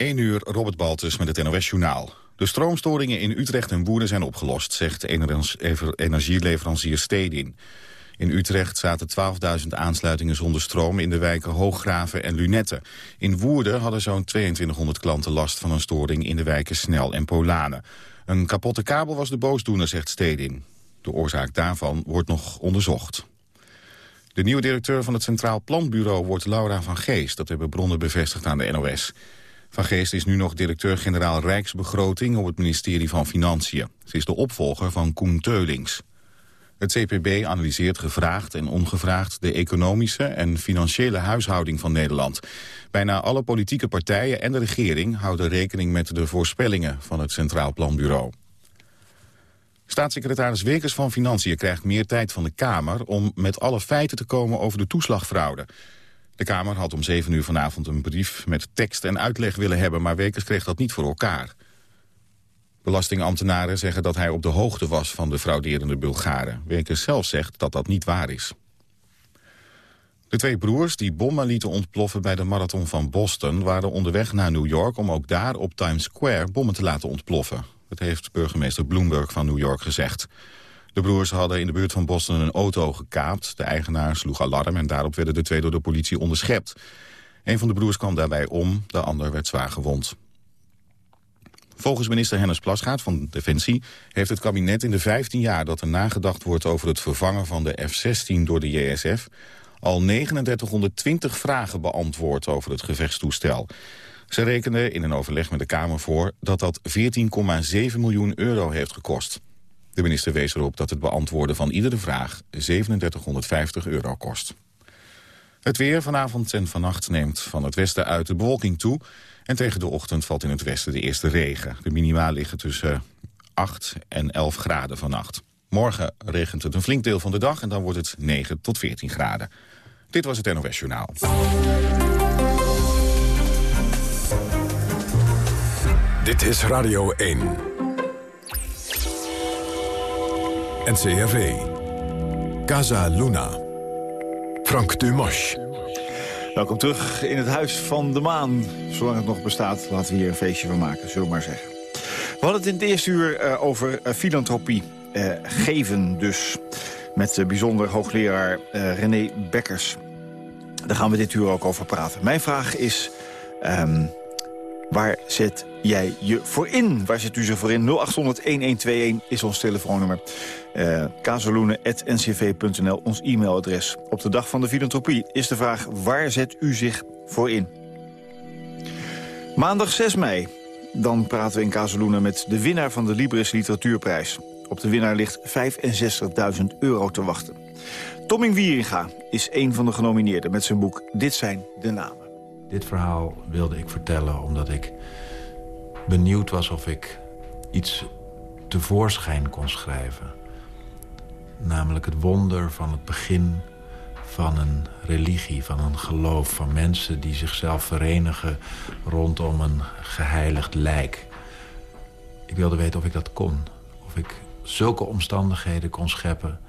1 uur, Robert Baltus met het NOS-journaal. De stroomstoringen in Utrecht en Woerden zijn opgelost, zegt energieleverancier Stedin. In Utrecht zaten 12.000 aansluitingen zonder stroom in de wijken Hooggraven en Lunetten. In Woerden hadden zo'n 2200 klanten last van een storing in de wijken Snel en Polanen. Een kapotte kabel was de boosdoener, zegt Stedin. De oorzaak daarvan wordt nog onderzocht. De nieuwe directeur van het Centraal Planbureau wordt Laura van Geest. Dat hebben bronnen bevestigd aan de NOS. Van Geest is nu nog directeur-generaal Rijksbegroting op het ministerie van Financiën. Ze is de opvolger van Koen Teulings. Het CPB analyseert gevraagd en ongevraagd de economische en financiële huishouding van Nederland. Bijna alle politieke partijen en de regering houden rekening met de voorspellingen van het Centraal Planbureau. Staatssecretaris Wekers van Financiën krijgt meer tijd van de Kamer om met alle feiten te komen over de toeslagfraude. De Kamer had om 7 uur vanavond een brief met tekst en uitleg willen hebben, maar Wekers kreeg dat niet voor elkaar. Belastingambtenaren zeggen dat hij op de hoogte was van de frauderende Bulgaren. Wekers zelf zegt dat dat niet waar is. De twee broers die bommen lieten ontploffen bij de marathon van Boston... waren onderweg naar New York om ook daar op Times Square bommen te laten ontploffen. Dat heeft burgemeester Bloomberg van New York gezegd. De broers hadden in de buurt van Boston een auto gekaapt. De eigenaar sloeg alarm en daarop werden de twee door de politie onderschept. Een van de broers kwam daarbij om, de ander werd zwaar gewond. Volgens minister Hennis Plasgaard van Defensie heeft het kabinet in de 15 jaar dat er nagedacht wordt over het vervangen van de F-16 door de JSF al 3920 vragen beantwoord over het gevechtstoestel. Ze rekenen in een overleg met de Kamer voor dat dat 14,7 miljoen euro heeft gekost. De minister wees erop dat het beantwoorden van iedere vraag 3750 euro kost. Het weer vanavond en vannacht neemt van het westen uit de bewolking toe... en tegen de ochtend valt in het westen de eerste regen. De minima liggen tussen 8 en 11 graden vannacht. Morgen regent het een flink deel van de dag en dan wordt het 9 tot 14 graden. Dit was het NOS Journaal. Dit is Radio 1. NCRV. Casa Luna. Frank Dumas. Welkom terug in het Huis van de Maan. Zolang het nog bestaat, laten we hier een feestje van maken, zullen we maar zeggen. We hadden het in het eerste uur uh, over uh, filantropie. Uh, geven dus. Met bijzonder hoogleraar René Bekkers. Daar gaan we dit uur ook over praten. Mijn vraag is... Um, Waar zet jij je voor in? Waar zet u zich voor in? 0800-1121 is ons telefoonnummer. Uh, ons e-mailadres. Op de dag van de filantropie is de vraag... waar zet u zich voor in? Maandag 6 mei. Dan praten we in Kazeloenen met de winnaar van de Libris Literatuurprijs. Op de winnaar ligt 65.000 euro te wachten. Tomming Wieringa is een van de genomineerden met zijn boek Dit zijn de namen. Dit verhaal wilde ik vertellen omdat ik benieuwd was of ik iets tevoorschijn kon schrijven. Namelijk het wonder van het begin van een religie, van een geloof... van mensen die zichzelf verenigen rondom een geheiligd lijk. Ik wilde weten of ik dat kon. Of ik zulke omstandigheden kon scheppen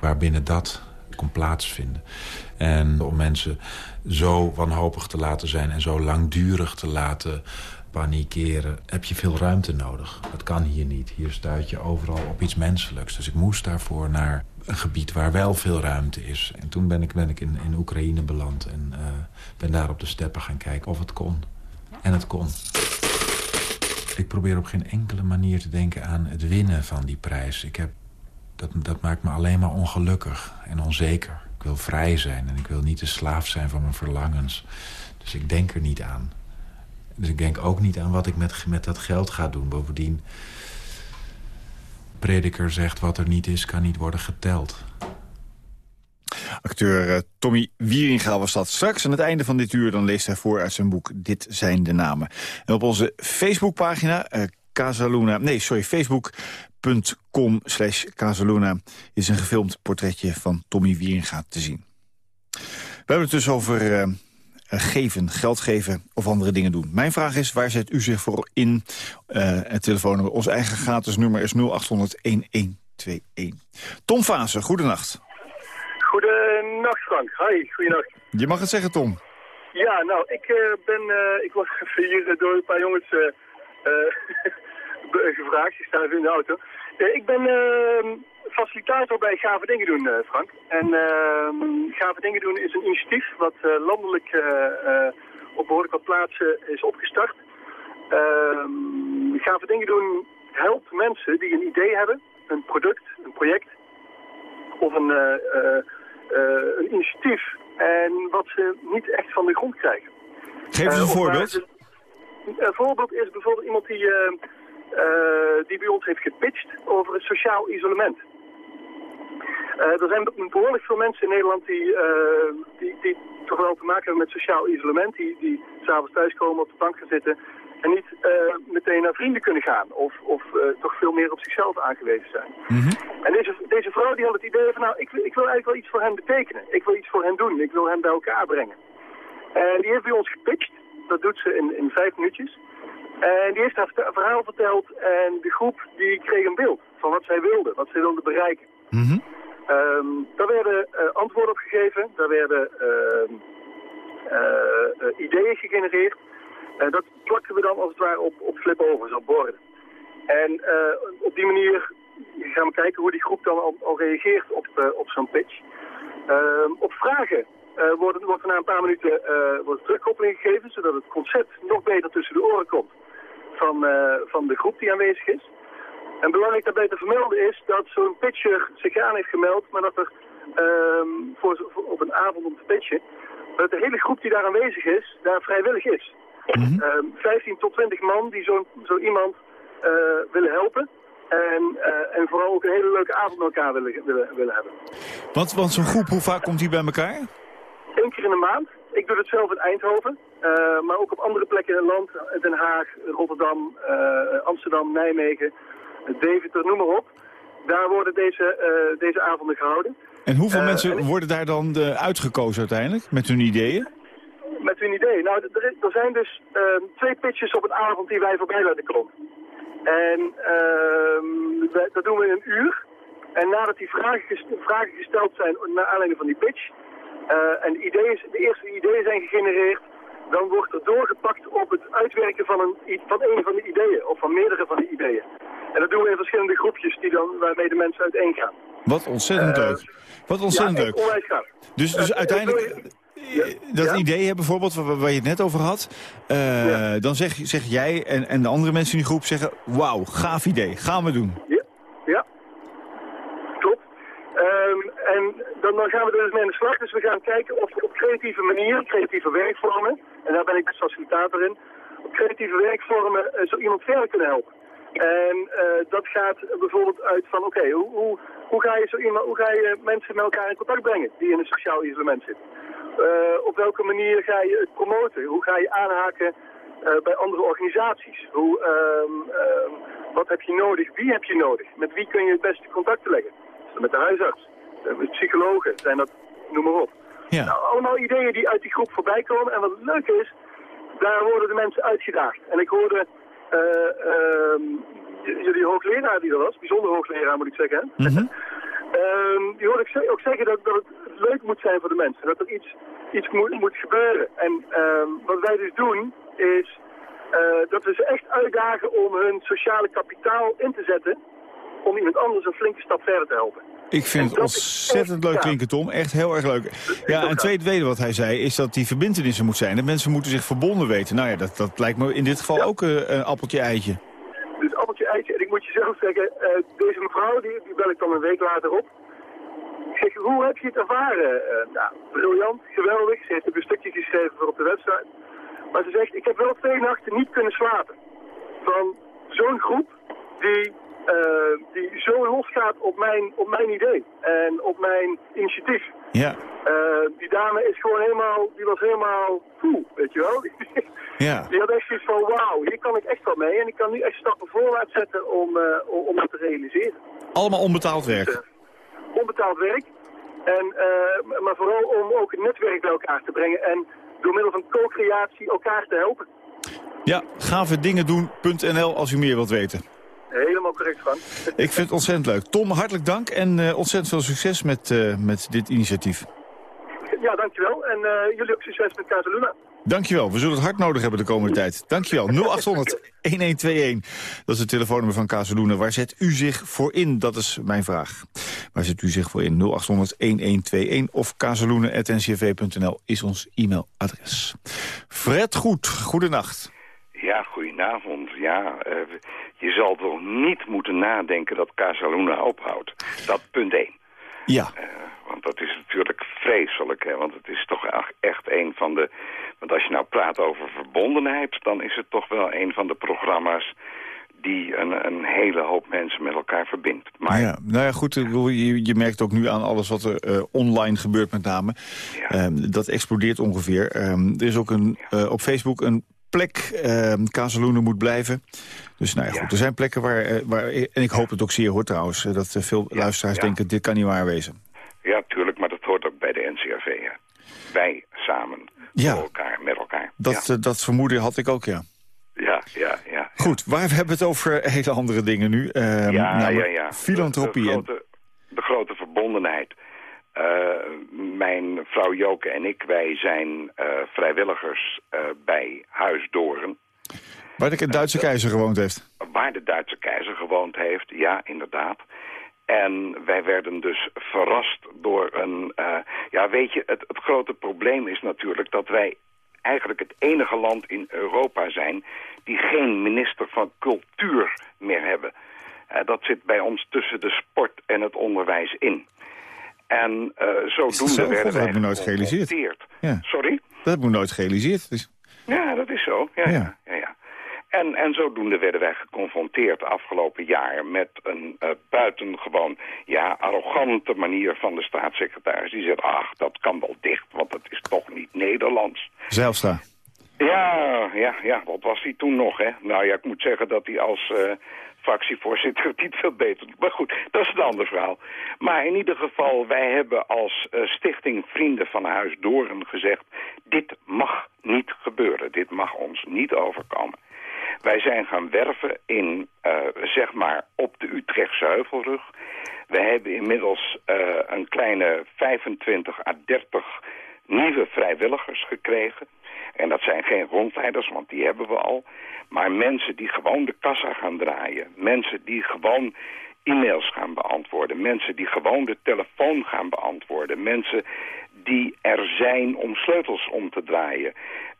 waarbinnen dat kon plaatsvinden. En om mensen zo wanhopig te laten zijn en zo langdurig te laten panikeren... heb je veel ruimte nodig. Dat kan hier niet. Hier stuit je overal op iets menselijks. Dus ik moest daarvoor naar een gebied waar wel veel ruimte is. En toen ben ik, ben ik in, in Oekraïne beland en uh, ben daar op de steppen gaan kijken of het kon. En het kon. Ik probeer op geen enkele manier te denken aan het winnen van die prijs. Ik heb, dat, dat maakt me alleen maar ongelukkig en onzeker wil vrij zijn en ik wil niet de slaaf zijn van mijn verlangens. Dus ik denk er niet aan. Dus ik denk ook niet aan wat ik met, met dat geld ga doen. Bovendien, prediker zegt wat er niet is, kan niet worden geteld. Acteur uh, Tommy Wieringa was dat. Straks aan het einde van dit uur dan leest hij voor uit zijn boek Dit zijn de namen. En op onze Facebookpagina, uh, Casaluna, nee sorry, Facebook facebook.com slash Casaluna is een gefilmd portretje van Tommy Wieringa te zien. We hebben het dus over uh, geven, geld geven of andere dingen doen. Mijn vraag is, waar zet u zich voor in? Uh, het telefoonnummer, ons eigen gratis nummer is 0800-1121. Tom Fase, goedenacht. Goedenacht Frank, hi, goedenacht. Je mag het zeggen Tom. Ja, nou, ik uh, ben, ik word hier door een paar jongens gevraagd. Ik sta even in de auto. ik ben ehm, facilitator bij Gave Dingen Doen, Frank. En ehm, Gave Dingen Doen is een initiatief wat landelijk op behoorlijk wat plaatsen is opgestart. Ehm, Gave Dingen Doen helpt mensen die een idee hebben, een product, een project of een, een initiatief en wat ze niet echt van de grond krijgen. Geef eens een uh, voorbeeld. Een voorbeeld is bijvoorbeeld iemand die, uh, die bij ons heeft gepitcht over het sociaal isolement. er zijn behoorlijk veel mensen in Nederland die, die, die, toch wel te maken hebben met sociaal isolement. Die, die s'avonds thuiskomen op de bank gaan zitten en niet uh, meteen naar vrienden kunnen gaan. Of, of toch veel meer op zichzelf aangewezen zijn. Mm -hmm. En deze, deze vrouw die had het idee van, nou, ik, ik wil eigenlijk wel iets voor hen betekenen. Ik wil iets voor hen doen. Ik wil hen bij elkaar brengen. En die heeft bij ons gepitcht. Dat doet ze in, in vijf minuutjes. En die heeft haar verhaal verteld. En de groep die kreeg een beeld van wat zij wilde. Wat zij wilde bereiken. Mm -hmm. um, daar werden uh, antwoorden op gegeven. Daar werden ideeën gegenereerd. Uh, dat plakten we dan als het ware op, op slipovers, op borden. En uh, op die manier gaan we kijken hoe die groep dan al, al reageert op, uh, op zo'n pitch. op vragen wordt, wordt er na een paar minuten wordt terugkoppeling gegeven, zodat het concept nog beter tussen de oren komt van, van de groep die aanwezig is. En belangrijk daarbij te vermelden is dat zo'n pitcher zich aan heeft gemeld, maar dat er um, voor, voor, op een avond om te pitchen, dat de hele groep die daar aanwezig is, daar vrijwillig is. Mm -hmm. uh, 15 tot 20 man die zo, zo iemand uh, willen helpen. En, uh, en vooral ook een hele leuke avond met elkaar willen, willen, willen hebben. Want, want zo'n groep, hoe vaak komt die bij elkaar? Eén keer in de maand. Ik doe het zelf in Eindhoven. Uh, maar ook op andere plekken in het land. Den Haag, Rotterdam, Amsterdam, Nijmegen, Deventer, noem maar op. Daar worden deze, deze avonden gehouden. En hoeveel mensen worden daar dan uitgekozen uiteindelijk met hun ideeën? met hun idee. Nou, er, er zijn dus uh, twee pitches op een avond die wij voorbij laten komen. En wij, dat doen we in een uur. En nadat die vragen, vragen gesteld zijn naar aanleiding van die pitch... Uh, en de, ideeën, de eerste ideeën zijn gegenereerd... dan wordt er doorgepakt op het uitwerken van een, van een van de ideeën. Of van meerdere van de ideeën. En dat doen we in verschillende groepjes die dan, waarmee de mensen uiteen gaan. Wat ontzettend leuk. Wat ontzettend ja, leuk. Onwijs gaaf. Dus, dus uiteindelijk... Ja. Dat Ja? idee bijvoorbeeld, waar, waar je het net over had... Uh, Ja. dan zeg, zeg jij en, en de andere mensen in die groep zeggen... wauw, gaaf idee, gaan we doen. Ja, ja. klopt. Ehm, en dan, dan gaan we dus mee aan de slag. Dus we gaan kijken of we op creatieve manier, creatieve werkvormen... en daar ben ik als facilitator in... op creatieve werkvormen eh, zo iemand verder kunnen helpen. En eh, dat gaat bijvoorbeeld uit van, oké, hoe, hoe, hoe, ga je zo iemand, hoe ga je mensen met elkaar in contact brengen die in een sociaal isolement zitten? Uh, op welke manier ga je het promoten? Hoe ga je aanhaken bij andere organisaties? Hoe, um, um, wat heb je nodig? Wie heb je nodig? Met wie kun je het beste contact leggen? Met de huisarts, psychologen, zijn dat, noem maar op. Ja. Nou, allemaal ideeën die uit die groep voorbij komen. En wat het leuke is, daar worden de mensen uitgedaagd. En ik hoorde um, jullie hoogleraar die er was, bijzonder hoogleraar moet ik zeggen. Mm -hmm. Um, die hoorde ik ook zeggen dat, dat het leuk moet zijn voor de mensen. Dat er iets, iets moet, moet gebeuren. En um, wat wij dus doen is uh, dat we ze echt uitdagen om hun sociale kapitaal in te zetten. Om iemand anders een flinke stap verder te helpen. Ik vind het ontzettend leuk klinken, Tom. Echt heel erg leuk. Ja, en tweede tweede wat hij zei is dat die verbindenissen moet zijn. Dat mensen moeten zich verbonden weten. Nou ja, dat, dat lijkt me in dit geval ook uh, een appeltje-eitje. Dus appeltje-eitje. En ik moet je zelf zeggen, uh, deze mevrouw, die, die bel ik dan een week later op. Ik zeg, hoe heb je het ervaren? Uh, nou, briljant, geweldig. Ze heeft ook een stukje geschreven voor op de website. Maar ze zegt, ik heb wel twee nachten niet kunnen slapen. Van zo'n groep die, uh, die zo losgaat op mijn, op mijn idee en op mijn initiatief. Ja. Uh, die dame is gewoon helemaal, die was helemaal cool, weet je wel. Ja. Die had echt zoiets van, wauw, hier kan ik echt wel mee. En ik kan nu echt stappen voorwaarts zetten om, uh, om dat te realiseren. Allemaal onbetaald werk. Dus, onbetaald werk. En, maar vooral om ook het netwerk bij elkaar te brengen. En door middel van co-creatie elkaar te helpen. Ja, gavedingendoen.nl als u meer wilt weten. Helemaal correct, Frank. Ik vind het ontzettend leuk. Tom, hartelijk dank en uh, ontzettend veel succes met, uh, met dit initiatief. Ja, dankjewel. En uh, jullie ook succes met Casaluna. Dankjewel. We zullen het hard nodig hebben de komende tijd. Dankjewel. 0800 1121. Dat is het telefoonnummer van Kazeloenen. Waar zet u zich voor in? Dat is mijn vraag. Waar zet u zich voor in? 0800 1121 of kazeloenen.ncv.nl is ons e-mailadres. Fred Goed, goedenacht. Ja, goedenavond. Ja, uh, je zal toch niet moeten nadenken dat Casaluna ophoudt. Dat punt 1. Ja. Uh, want dat is natuurlijk vreselijk, hè? want het is toch echt een van de... Want als je nou praat over verbondenheid, dan is het toch wel een van de programma's die een, een hele hoop mensen met elkaar verbindt. Maar... Ja, nou ja, goed, je, je merkt ook nu aan alles wat er uh, online gebeurt met name. Ja. Um, dat explodeert ongeveer. Um, er is ook een, uh, op Facebook een plek. Uh, moet blijven. Dus nou ja, goed, er zijn plekken waar, uh, waar... En ik hoop het ook zeer hoor trouwens. Dat uh, veel ja, luisteraars denken, dit kan niet waar wezen. Ja, tuurlijk, maar dat hoort ook bij de NCRV. Ja. Wij samen, ja. elkaar, met elkaar. Dat, ja. dat vermoeden had ik ook, ja. Ja, ja, ja. Goed, waar hebben we het over hele andere dingen nu? Uh, ja, ja, ja. Filantropie. De, de, grote, de grote verbondenheid. Uh, mijn vrouw Joke en ik, wij zijn uh, vrijwilligers uh, bij Huis Doren. Waar de Duitse keizer gewoond heeft? Waar de Duitse keizer gewoond heeft, ja, inderdaad. En wij werden dus verrast door een... ja, weet je, het, het grote probleem is natuurlijk dat wij eigenlijk het enige land in Europa zijn... die geen minister van cultuur meer hebben. dat zit bij ons tussen de sport en het onderwijs in. En uh, zodoende werden wij dat nooit gerealiseerd. Ja. Sorry? Dat heb ik nooit gerealiseerd. Dus... Ja, dat is zo. Ja, ja. ja, ja. En, en zodoende werden wij geconfronteerd afgelopen jaar met een uh, buitengewoon ja, arrogante manier van de staatssecretaris. Die zegt, ach, dat kan wel dicht, want dat is toch niet Nederlands. Zijlstra. Ja, ja, ja, wat was hij toen nog, hè? Nou ja, ik moet zeggen dat hij als uh, fractievoorzitter het niet veel beter. Maar goed, dat is een ander verhaal. Maar in ieder geval, wij hebben als uh, stichting Vrienden van Huis Doren gezegd... dit mag niet gebeuren, dit mag ons niet overkomen. Wij zijn gaan werven in, uh, zeg maar, op de Utrechtse Heuvelrug. We hebben inmiddels uh, een kleine 25 à 30 nieuwe vrijwilligers gekregen. En dat zijn geen rondleiders, want die hebben we al. Maar mensen die gewoon de kassa gaan draaien. Mensen die gewoon e-mails gaan beantwoorden. Mensen die gewoon de telefoon gaan beantwoorden. Mensen die er zijn om sleutels om te draaien.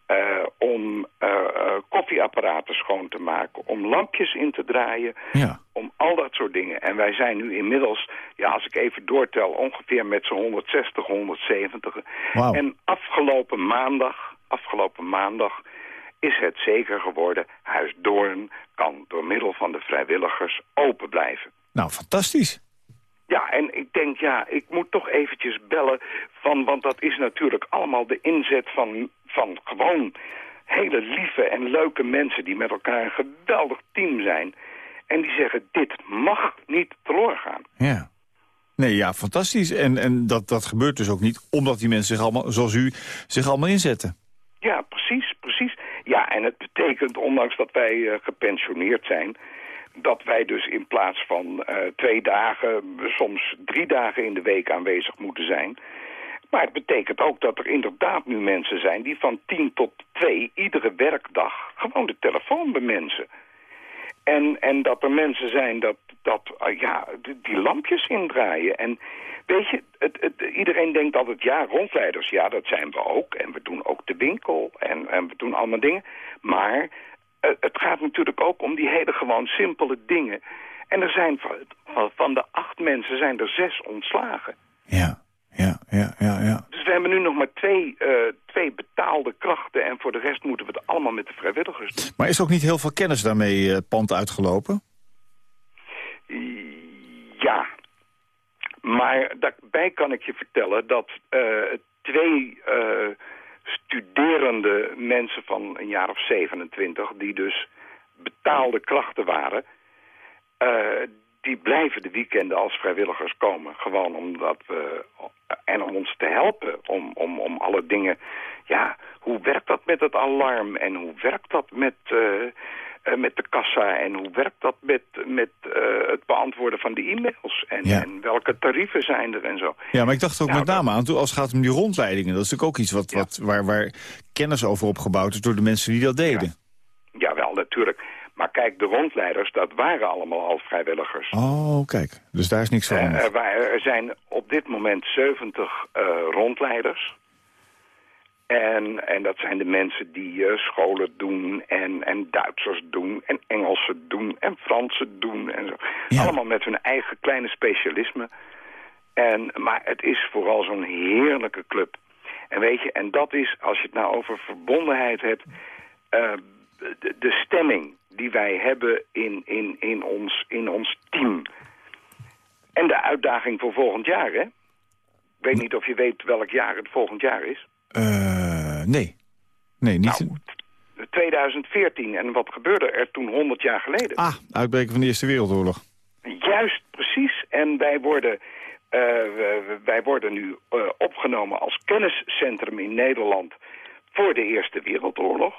Uh, om uh, uh, koffieapparaten schoon te maken, om lampjes in te draaien, ja. om al dat soort dingen. En wij zijn nu inmiddels, ja, als ik even doortel, ongeveer met zo'n 160, 170. Wow. En afgelopen maandag, afgelopen maandag is het zeker geworden, Huis Doorn kan door middel van de vrijwilligers open blijven. Nou, fantastisch. Ja, en ik denk, ja, ik moet toch eventjes bellen, van, want dat is natuurlijk allemaal de inzet van, van gewoon hele lieve en leuke mensen die met elkaar een geweldig team zijn. En die zeggen, dit mag niet teloor gaan. Ja. Nee, ja, fantastisch. En, en dat, dat gebeurt dus ook niet omdat die mensen zich allemaal, zoals u, zich allemaal inzetten. Ja, precies, precies. Ja, en het betekent, ondanks dat wij uh, gepensioneerd zijn dat wij dus in plaats van uh, twee dagen, soms drie dagen in de week aanwezig moeten zijn. Maar het betekent ook dat er inderdaad nu mensen zijn die van tien tot twee iedere werkdag gewoon de telefoon bemensen. En, en dat er mensen zijn dat, dat uh, ja, die lampjes indraaien. En weet je, het, het, iedereen denkt altijd, ja, rondleiders, ja, dat zijn we ook. En we doen ook de winkel en, en we doen allemaal dingen. Maar het gaat natuurlijk ook om die hele gewoon simpele dingen. En er zijn van, van de acht mensen zijn er zes ontslagen. Ja, ja, ja, ja, ja. Dus we hebben nu nog maar twee, uh, twee betaalde krachten... en voor de rest moeten we het allemaal met de vrijwilligers doen. Maar is ook niet heel veel kennis daarmee het pand uitgelopen? Ja. Maar daarbij kan ik je vertellen dat uh, twee... Uh, studerende mensen van een jaar of 27... die dus betaalde krachten waren... Uh, die blijven de weekenden als vrijwilligers komen. Gewoon omdat we... En om ons te helpen om, om, om alle dingen... Ja, hoe werkt dat met het alarm? En hoe werkt dat met... eh, met de kassa en hoe werkt dat met, met eh, het beantwoorden van de e-mails? En, Ja. en welke tarieven zijn er en zo? Ja, maar ik dacht ook Nou, met name aan, als het gaat om die rondleidingen... dat is natuurlijk ook iets wat, Ja. wat, waar, waar kennis over opgebouwd is door de mensen die dat deden. Jawel, natuurlijk. Maar kijk, de rondleiders, dat waren allemaal al vrijwilligers. Oh, kijk. Dus daar is niks Eh, veranderd. er, er zijn op dit moment 70 eh, rondleiders. En, en dat zijn de mensen die eh, scholen doen en, en Duitsers doen en Engelsen doen en Fransen doen. En zo. Ja. Allemaal met hun eigen kleine specialisme. En, maar het is vooral zo'n heerlijke club. En weet je, en dat is, als je het nou over verbondenheid hebt... eh, de, de stemming die wij hebben in, in, in, ons, in ons team. En de uitdaging voor volgend jaar, hè? Ik weet niet of je weet welk jaar het volgend jaar is. Eh, nee. Nee, niet... Nou, 2014. En wat gebeurde er toen 100 jaar geleden? Ah, uitbreken van de Eerste Wereldoorlog. Juist, precies. En wij worden, eh, wij worden nu eh, opgenomen als kenniscentrum in Nederland voor de Eerste Wereldoorlog.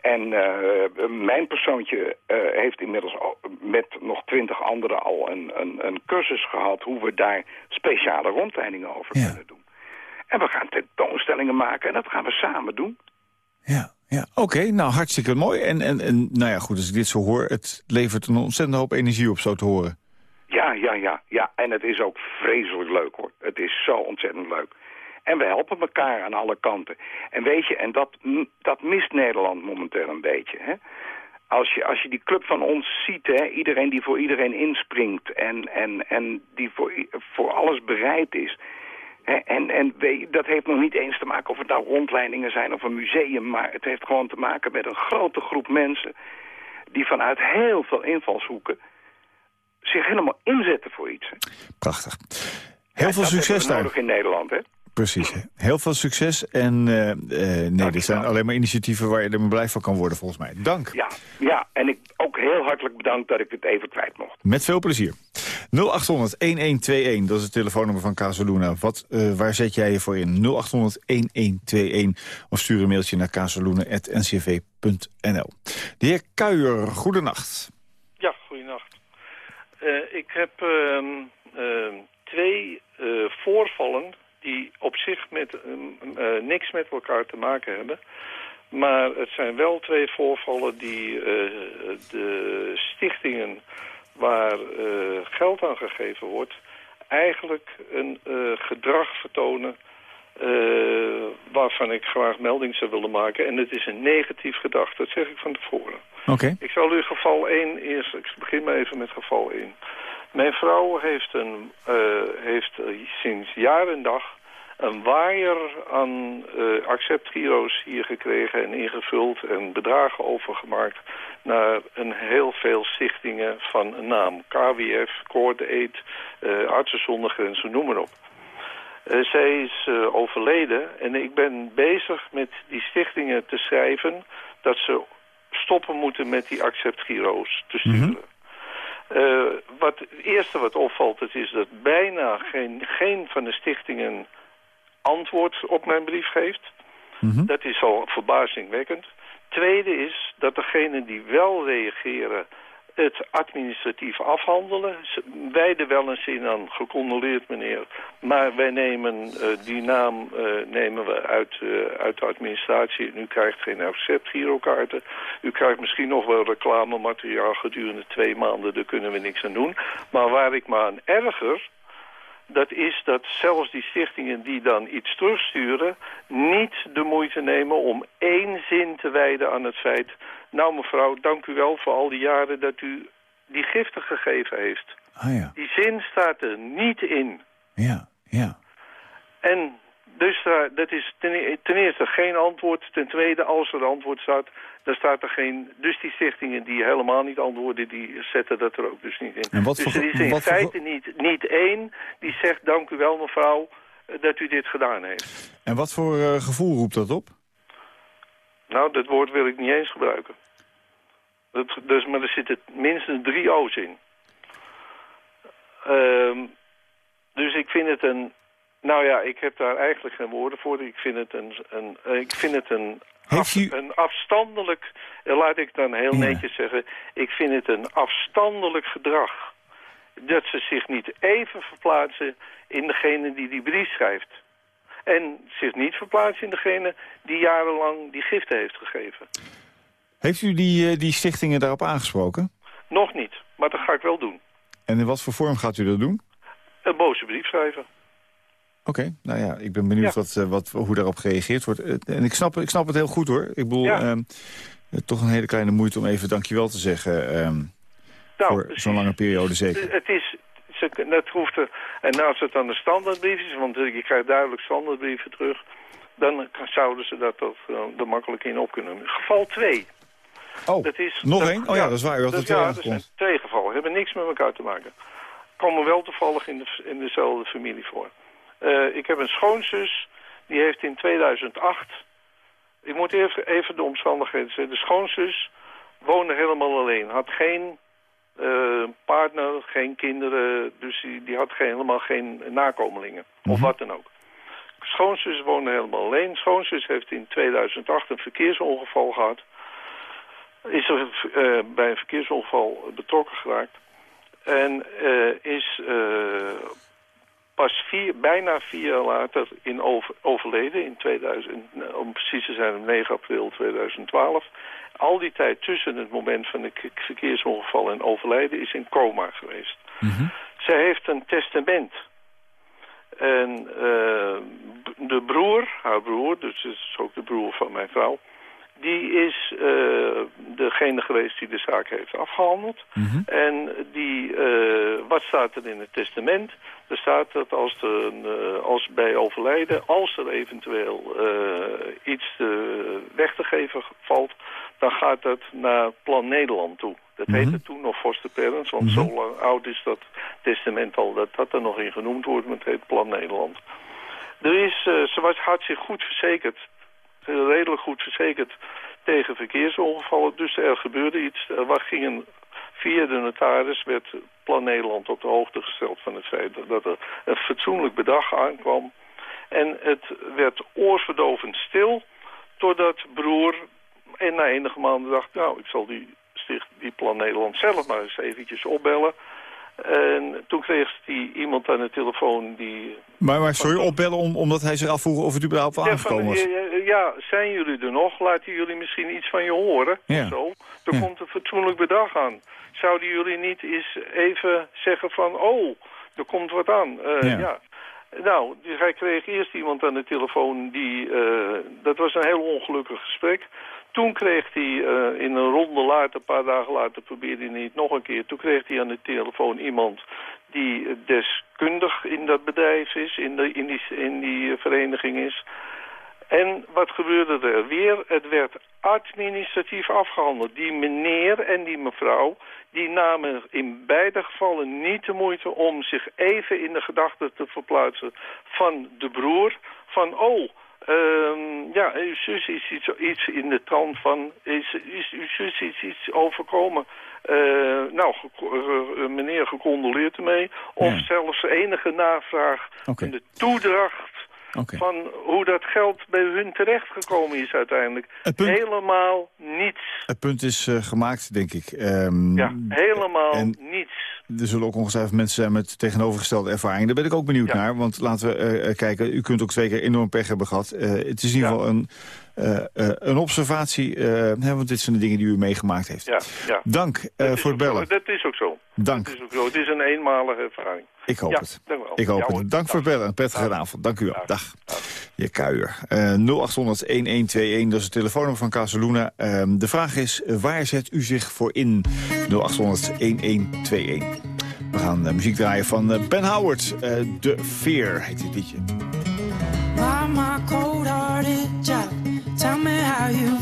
En eh, mijn persoontje eh, heeft inmiddels met nog twintig anderen al een, een, een cursus gehad... hoe we daar speciale rondleidingen over Ja. kunnen doen. En we gaan tentoonstellingen maken en dat gaan we samen doen. Ja, ja. oké. nou, hartstikke mooi. En, en, en nou ja, goed, als ik dit zo hoor... het levert een ontzettend hoop energie op zo te horen. Ja, ja, ja, ja. En het is ook vreselijk leuk hoor. Het is zo ontzettend leuk. En we helpen elkaar aan alle kanten. En weet je, en dat, dat mist Nederland momenteel een beetje. Hè? Als, je, als je die club van ons ziet, hè, iedereen die voor iedereen inspringt... en, en, en die voor, voor alles bereid is... En en dat heeft nog niet eens te maken of het nou rondleidingen zijn of een museum... maar het heeft gewoon te maken met een grote groep mensen... die vanuit heel veel invalshoeken zich helemaal inzetten voor iets. Prachtig. Heel veel succes daar. nodig in Nederland, hè? Precies. Heel veel succes. En eh, eh, nee, dit zijn alleen maar initiatieven waar je er blij van kan worden, volgens mij. Dank. Ja, ja, en ik ook heel hartelijk bedankt dat ik het even kwijt mocht. Met veel plezier. 0800-1121, dat is het telefoonnummer van Casaluna. Wat, eh, waar zet jij je voor in? 0800-1121 of stuur een mailtje naar casaluna.ncv.nl. De heer Kuijer, goedenacht. Ja, goedenacht. Eh, ik heb ehm, ehm, twee eh, voorvallen die op zich met, ehm, eh, niks met elkaar te maken hebben. Maar het zijn wel twee voorvallen die de stichtingen waar eh, geld aan gegeven wordt... eigenlijk een eh, gedrag vertonen eh, waarvan ik graag melding zou willen maken. En het is een negatief gedrag, dat zeg ik van tevoren. Oké. Ik zal u geval 1 eerst, ik begin maar even met geval 1. Mijn vrouw heeft, een, heeft sinds jaar en dag een waaier aan eh acceptgiro's hier gekregen en ingevuld en bedragen overgemaakt naar een heel veel stichtingen van een naam. KWF, Coord Aid, eh Artsen zonder Grenzen, noem maar op. Eh, zij is overleden en ik ben bezig met die stichtingen te schrijven dat ze stoppen moeten met die acceptgiro's te sturen. Eh, wat, het eerste wat opvalt, het is dat bijna geen, geen van de stichtingen antwoord op mijn brief geeft. Dat is al verbazingwekkend. Tweede is dat degenen die wel reageren het administratief afhandelen. Ze wijden wel eens in aan gecondoleerd meneer. Maar wij nemen eh, die naam eh, nemen we uit, eh, uit de administratie. U krijgt geen accept-girokaarten. U krijgt misschien nog wel reclamemateriaal gedurende twee maanden. Daar kunnen we niks aan doen. Maar waar ik me aan erger dat is dat zelfs die stichtingen die dan iets terugsturen... niet de moeite nemen om één zin te wijden aan het feit... nou mevrouw, dank u wel voor al die jaren dat u die giften gegeven heeft. Ah ja, Die zin staat er niet in. ja, ja. En dus daar, dat is ten, e- ten eerste geen antwoord. Ten tweede, als er antwoord staat, dan staat er geen... Dus die stichtingen die helemaal niet antwoorden, die zetten dat er ook dus niet in. En wat dus voor- er is in voor- feite niet, niet één die zegt, dank u wel mevrouw, eh, dat u dit gedaan heeft. En wat voor eh, gevoel roept dat op? Nou, dat woord wil ik niet eens gebruiken. Dat, dus, maar er zitten minstens drie O's in. Ehm, dus ik vind het een... Nou ja, ik heb daar eigenlijk geen woorden voor. Ik vind het een, een, eh, ik vind het een Heeft af- u- een afstandelijk, eh, laat ik dan heel Ja. netjes zeggen, ik vind het een afstandelijk gedrag. Dat ze zich niet even verplaatsen in degene die die brief schrijft. En zich niet verplaatsen in degene die jarenlang die giften heeft gegeven. Heeft u die, eh, die stichtingen daarop aangesproken? Nog niet, maar dat ga ik wel doen. En in wat voor vorm gaat u dat doen? Een boze brief schrijven. Oké, nou ja, ik ben benieuwd Ja. wat, eh, wat, hoe daarop gereageerd wordt. Eh, En ik snap, ik snap het heel goed hoor. Ik bedoel, Ja. ehm, eh, toch een hele kleine moeite om even dankjewel te zeggen. ehm, Nou, voor zo'n lange periode zeker. Het is, dat hoeft er, en als het dan een standaardbrief is, want je krijgt duidelijk standaardbrieven terug, dan zouden ze dat toch, eh, er makkelijk in op kunnen. Geval 2. Oh, Dat is, nog dat- één? Oh ja, dat is waar. U had dat, ja, dat zijn twee gevallen. hebben niks met elkaar te maken. Komen wel toevallig in, de, in dezelfde familie voor. Eh, ik heb een schoonzus, die heeft in 2008... Ik moet even, even de omstandigheden zeggen. De schoonzus woonde helemaal alleen. Had geen eh, partner, geen kinderen. Dus die, die had geen, helemaal geen nakomelingen. Of wat dan ook. Schoonzus woonde helemaal alleen. Schoonzus heeft in 2008 een verkeersongeval gehad. Is er eh, bij een verkeersongeval betrokken geraakt. En is pas vier, bijna vier jaar later in over, overleden. In 2000, om precies te zijn op 9 april 2012. Al die tijd tussen het moment van het verkeersongeval en overlijden is in coma geweest. Zij heeft een testament. En eh, de broer, haar broer, dus is ook de broer van mijn vrouw... die is eh, degene geweest die de zaak heeft afgehandeld. En die, eh, wat staat er in het testament? Er staat dat als, er een, eh, als bij overlijden, als er eventueel iets weg te geven valt... dan gaat dat naar Plan Nederland toe. Dat heette toen nog Foster Parents, want zo lang oud is dat testament al... dat dat er nog in genoemd wordt, maar het heet Plan Nederland. Er is, ze was, had zich goed verzekerd, redelijk goed verzekerd tegen verkeersongevallen. Dus er gebeurde iets. Er was, ging een, via de notaris werd Plan Nederland op de hoogte gesteld van het feit dat er een fatsoenlijk bedrag aankwam. En het werd oorsverdovend stil, totdat broer en na enige maanden dacht, nou, ik zal die, sticht, die Plan Nederland zelf maar eens eventjes opbellen. En toen kreeg die iemand aan de telefoon die Maar, maar sorry, opbellen om, omdat hij zich afvroeg of het überhaupt wel ja, aangekomen van, was. ja, zijn jullie er nog? Laten jullie misschien iets van je horen? Ja. Of zo? Er Ja. komt een fatsoenlijk bedrag aan. Zouden jullie niet eens even zeggen van... oh, er komt wat aan. Eh, Ja. ja. Nou, dus hij kreeg eerst iemand aan de telefoon die... eh, dat was een heel ongelukkig gesprek. Toen kreeg hij eh, in een ronde later, een paar dagen later, probeerde hij het nog een keer. Toen kreeg hij aan de telefoon iemand die deskundig in dat bedrijf is, in, de, in die eh, vereniging is. En wat gebeurde er weer? Het werd administratief afgehandeld. Die meneer en die mevrouw, die namen in beide gevallen niet de moeite om zich even in de gedachten te verplaatsen van de broer. Van, oh, ehm, ja, uw zus is iets, iets in de trant van, is, is uw zus is iets overkomen. Eh, nou, geko- eh, meneer gecondoleerd ermee. Of Ja. zelfs enige navraag Oké. van de toedracht Van hoe dat geld bij hun terechtgekomen is uiteindelijk. Punt- Helemaal niets. Het punt is eh, gemaakt, denk ik. Ehm, Ja, helemaal en- niets. Er zullen ook ongetwijfeld mensen zijn met tegenovergestelde ervaring. Daar ben ik ook benieuwd Ja. naar. Want laten we eh, eh, kijken. U kunt ook twee keer enorm pech hebben gehad. Eh, het is in ieder Ja. geval een, een observatie. hè, want dit zijn de dingen die u meegemaakt heeft. Ja, ja. Dank voor het zo. bellen. Dat is ook zo. Dank. Is zo. Het is een eenmalige ervaring. Ik hoop ja, het. dank wel. Ik hoop Ja, het. Dank voor het bellen. Een prettige Dag. avond. Dank u wel. Dag. Dag. Dag. Je kuier. Eh 0800-1121, dat is het telefoonnummer van Casaluna. Ehm, de vraag is, waar zet u zich voor in? 0800-1121. We gaan eh, muziek draaien van eh, Ben Howard. Eh De Fear heet dit liedje. My cold-hearted child? Tell me how you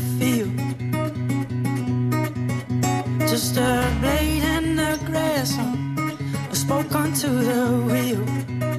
a blade in the grass. I spoke onto the wheel.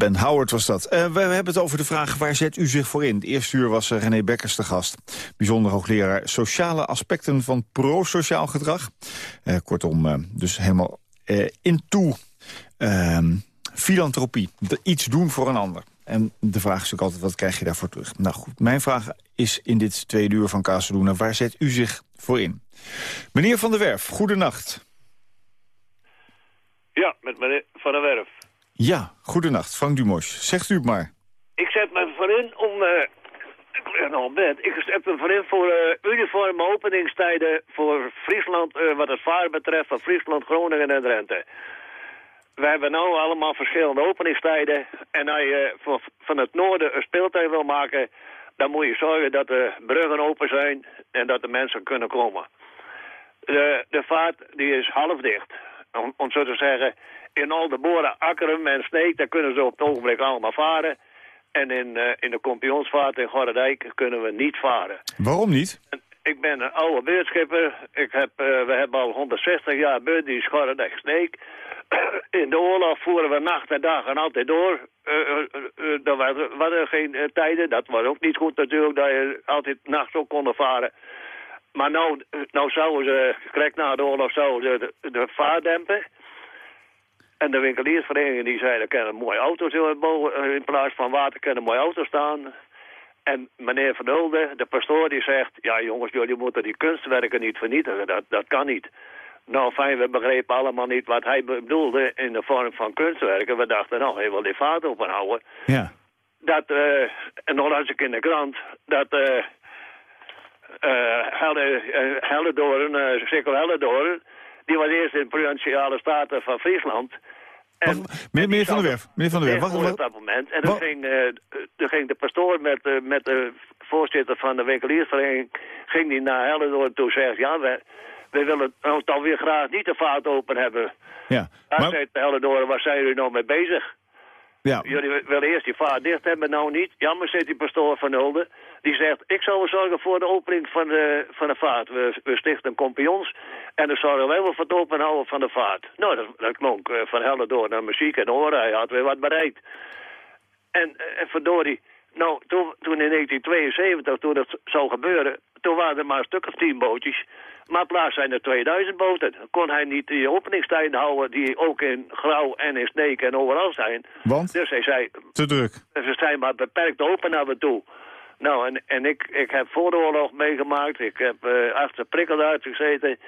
Ben Howard was dat. Eh, we, hebben het over de vraag waar zet u zich voor in. Het eerste uur was eh, René Bekkers de gast. Bijzonder hoogleraar sociale aspecten van prosociaal gedrag. Eh, kortom, dus helemaal eh into ehm, filantropie. Iets doen voor een ander. En de vraag is ook altijd, wat krijg je daarvoor terug? Nou goed, mijn vraag is in dit tweede uur van Kazeluna... waar zet u zich voor in? Meneer Van der Werf, goedenacht. Ja, met meneer Van der Werf. Ja, goedenacht. Frank Dumos, zegt u het maar. Ik zet me voorin om... eh ik nog op bed. Ik zet me voor eh, uniforme openingstijden voor Friesland... eh, wat het varen betreft van Friesland, Groningen en Drenthe. We hebben nu allemaal verschillende openingstijden. En als je voor- van het noorden een speeltuin wil maken... dan moet je zorgen dat de bruggen open zijn en dat de mensen kunnen komen. De, de vaart die is half dicht. Om, om zo te zeggen, in al de boren, akkeren en sneek, daar kunnen ze op het ogenblik allemaal varen. En in, eh, in de kompionsvaart in Gorredijk kunnen we niet varen. Waarom niet? Ik ben een oude beurtschipper. Ik heb, eh, we hebben al 160 jaar beurt die Schorredijk Sneek. In de oorlog voeren we nacht en dag en altijd door. Eh, er waren, waren geen tijden. Dat was ook niet goed natuurlijk, dat je altijd nachts ook kon varen. Maar nou, nou zouden ze, krijg na de oorlog, zouden ze de, de vaart dempen. En de winkeliersvereniging die zei, er kunnen mooie auto's in, eh, in plaats van water kunnen mooie auto's staan. En meneer Van Hulde, de pastoor, die zegt... ja jongens, jullie moeten die kunstwerken niet vernietigen. Dat, dat kan niet. Nou fijn, we begrepen allemaal niet wat hij bedoelde in de vorm van kunstwerken. We dachten, nou, hij wil die vaart openhouden. Ja. Dat, eh, en nog las ik in de krant, dat... eh eh Helle, eh Sikkel Hellendoorn... die was eerst in de provinciale staten van Friesland... En, Wacht, meneer, meneer Van der Werf, meneer Van der Werf, wacht, op wacht, dat moment. En toen Wat- ging, eh, toen ging de pastoor met, eh, met de voorzitter van de winkeliersvereniging... ging die naar Hellendoorn toe en zegt... ja, we, we willen nou dan weer graag niet de vaart open hebben. ja. Hij Maar, zei de Hellendoorn, waar zijn jullie nou mee bezig? ja, Jullie willen eerst die vaart dicht hebben, nou niet. Jammer zit die pastoor van Hulde. Die zegt, ik zal wel zorgen voor de opening van de, van de vaart. We, we stichten compagnons en dan zorgen wij wel voor het openhouden van de vaart. Nou, dat, dat klonk eh, van Helder door naar muziek en oren. Hij had weer wat bereikt. En, eh, en verdorie, nou, toen, toen in 1972, toen dat zou gebeuren... toen waren er maar een stuk of tien bootjes. Maar plaats zijn er 2000 boten. Kon hij niet die openingstijden houden... die ook in Grauw en in Sneek en overal zijn. want Dus hij zei, te druk. ze zijn maar beperkt open naar we toe. Nou, en, en ik, ik heb voor de oorlog meegemaakt. Ik heb eh, achter prikkels uitgezeten.